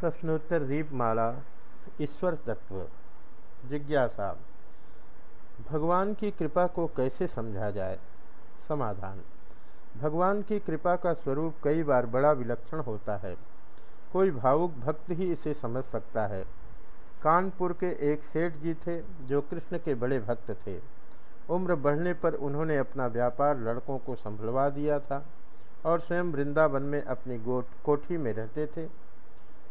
प्रश्नोत्तर दीपमाला, ईश्वर तत्व, जिज्ञासा। भगवान की कृपा को कैसे समझा जाए? समाधान। भगवान की कृपा का स्वरूप कई बार बड़ा विलक्षण होता है। कोई भावुक भक्त ही इसे समझ सकता है। कानपुर के एक सेठ जी थे, जो कृष्ण के बड़े भक्त थे। उम्र बढ़ने पर उन्होंने अपना व्यापार लड़कों को संभलवा दिया था और स्वयं वृंदावन में अपनी गोट कोठी में रहते थे।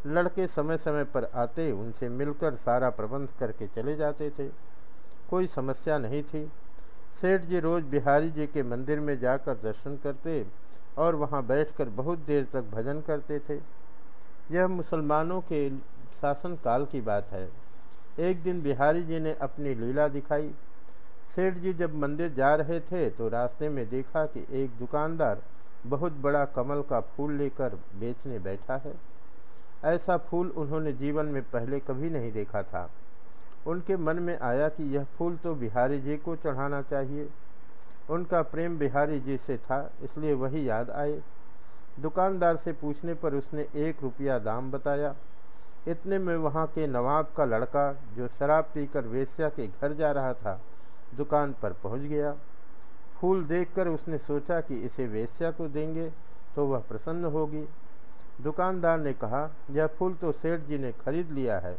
लड़के समय समय पर आते उनसे मिलकर सारा प्रबंध करके चले जाते थे। कोई समस्या नहीं थी। सेठ जी रोज़ बिहारी जी के मंदिर में जाकर दर्शन करते और वहाँ बैठकर बहुत देर तक भजन करते थे। यह मुसलमानों के शासन काल की बात है। एक दिन बिहारी जी ने अपनी लीला दिखाई। सेठ जी जब मंदिर जा रहे थे तो रास्ते में देखा कि एक दुकानदार बहुत बड़ा कमल का फूल लेकर बेचने बैठा है। ऐसा फूल उन्होंने जीवन में पहले कभी नहीं देखा था। उनके मन में आया कि यह फूल तो बिहारी जी को चढ़ाना चाहिए। उनका प्रेम बिहारी जी से था, इसलिए वही याद आए। दुकानदार से पूछने पर उसने एक रुपया दाम बताया। इतने में वहाँ के नवाब का लड़का, जो शराब पीकर वेश्या के घर जा रहा था, दुकान पर पहुँच गया। फूल देखकर उसने सोचा कि इसे वेश्या को देंगे तो वह प्रसन्न होगी। दुकानदार ने कहा, यह फूल तो सेठ जी ने खरीद लिया है।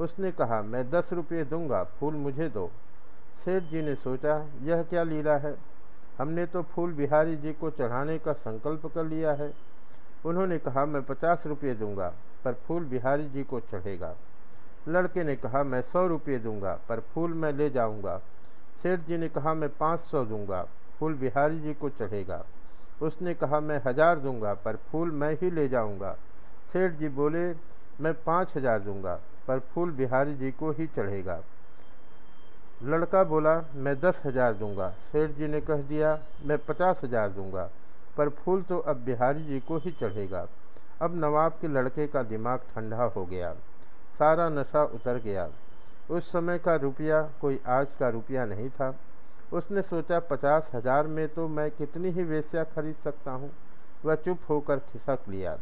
उसने कहा, मैं दस रुपये दूँगा, फूल मुझे दो। सेठ जी ने सोचा, यह क्या लीला है? हमने तो फूल बिहारी जी को चढ़ाने का संकल्प कर लिया है। उन्होंने कहा, मैं पचास रुपये दूँगा, पर फूल बिहारी जी को चढ़ेगा। लड़के ने कहा, मैं सौ रुपये दूँगा, पर फूल मैं ले जाऊँगा। सेठ जी ने कहा, मैं पाँच सौ दूँगा, फूल बिहारी जी को चढ़ेगा। उसने कहा, मैं हज़ार दूँगा, पर फूल मैं ही ले जाऊँगा। सेठ जी बोले, मैं पाँच हज़ार दूँगा, पर फूल बिहारी जी को ही चढ़ेगा। लड़का बोला, मैं दस हज़ार दूँगा। सेठ जी ने कह दिया, मैं पचास हज़ार दूँगा, पर फूल तो अब बिहारी जी को ही चढ़ेगा। अब नवाब के लड़के का दिमाग ठंडा हो गया, सारा नशा उतर गया। उस समय का रुपया कोई आज का रुपया नहीं था। उसने सोचा, पचास हज़ार में तो मैं कितनी ही वेश्या खरीद सकता हूँ। वह चुप होकर खिसक लिया।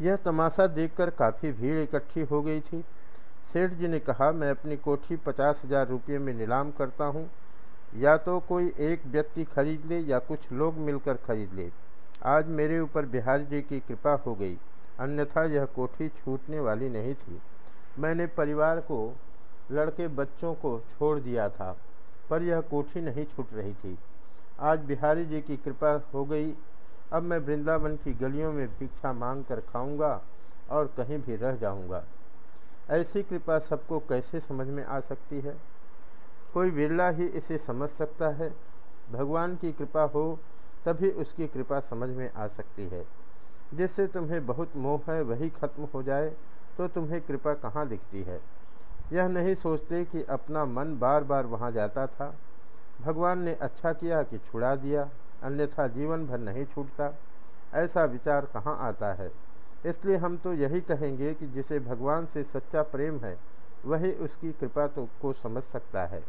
यह तमाशा देखकर काफ़ी भीड़ इकट्ठी हो गई थी। सेठ जी ने कहा, मैं अपनी कोठी पचास हज़ार रुपये में नीलाम करता हूँ। या तो कोई एक व्यक्ति खरीद ले या कुछ लोग मिलकर खरीद ले। आज मेरे ऊपर बिहार जी की कृपा हो गई। अन्यथा यह कोठी छूटने वाली नहीं थी। मैंने परिवार को, लड़के बच्चों को छोड़ दिया था। पर यह कोठी नहीं छूट रही थी। आज बिहारी जी की कृपा हो गई। अब मैं वृंदावन की गलियों में भिक्षा मांग कर खाऊँगा और कहीं भी रह जाऊँगा। ऐसी कृपा सबको कैसे समझ में आ सकती है? कोई बिरला ही इसे समझ सकता है। भगवान की कृपा हो, तभी उसकी कृपा समझ में आ सकती है। जिससे तुम्हें बहुत मोह है, वही खत्म हो जाए तो तुम्हें कृपा कहाँ दिखती है? यह नहीं सोचते कि अपना मन बार बार वहाँ जाता था। भगवान ने अच्छा किया कि छुड़ा दिया, अन्यथा जीवन भर नहीं छूटता। ऐसा विचार कहाँ आता है? इसलिए हम तो यही कहेंगे कि जिसे भगवान से सच्चा प्रेम है, वही उसकी कृपा तो को समझ सकता है।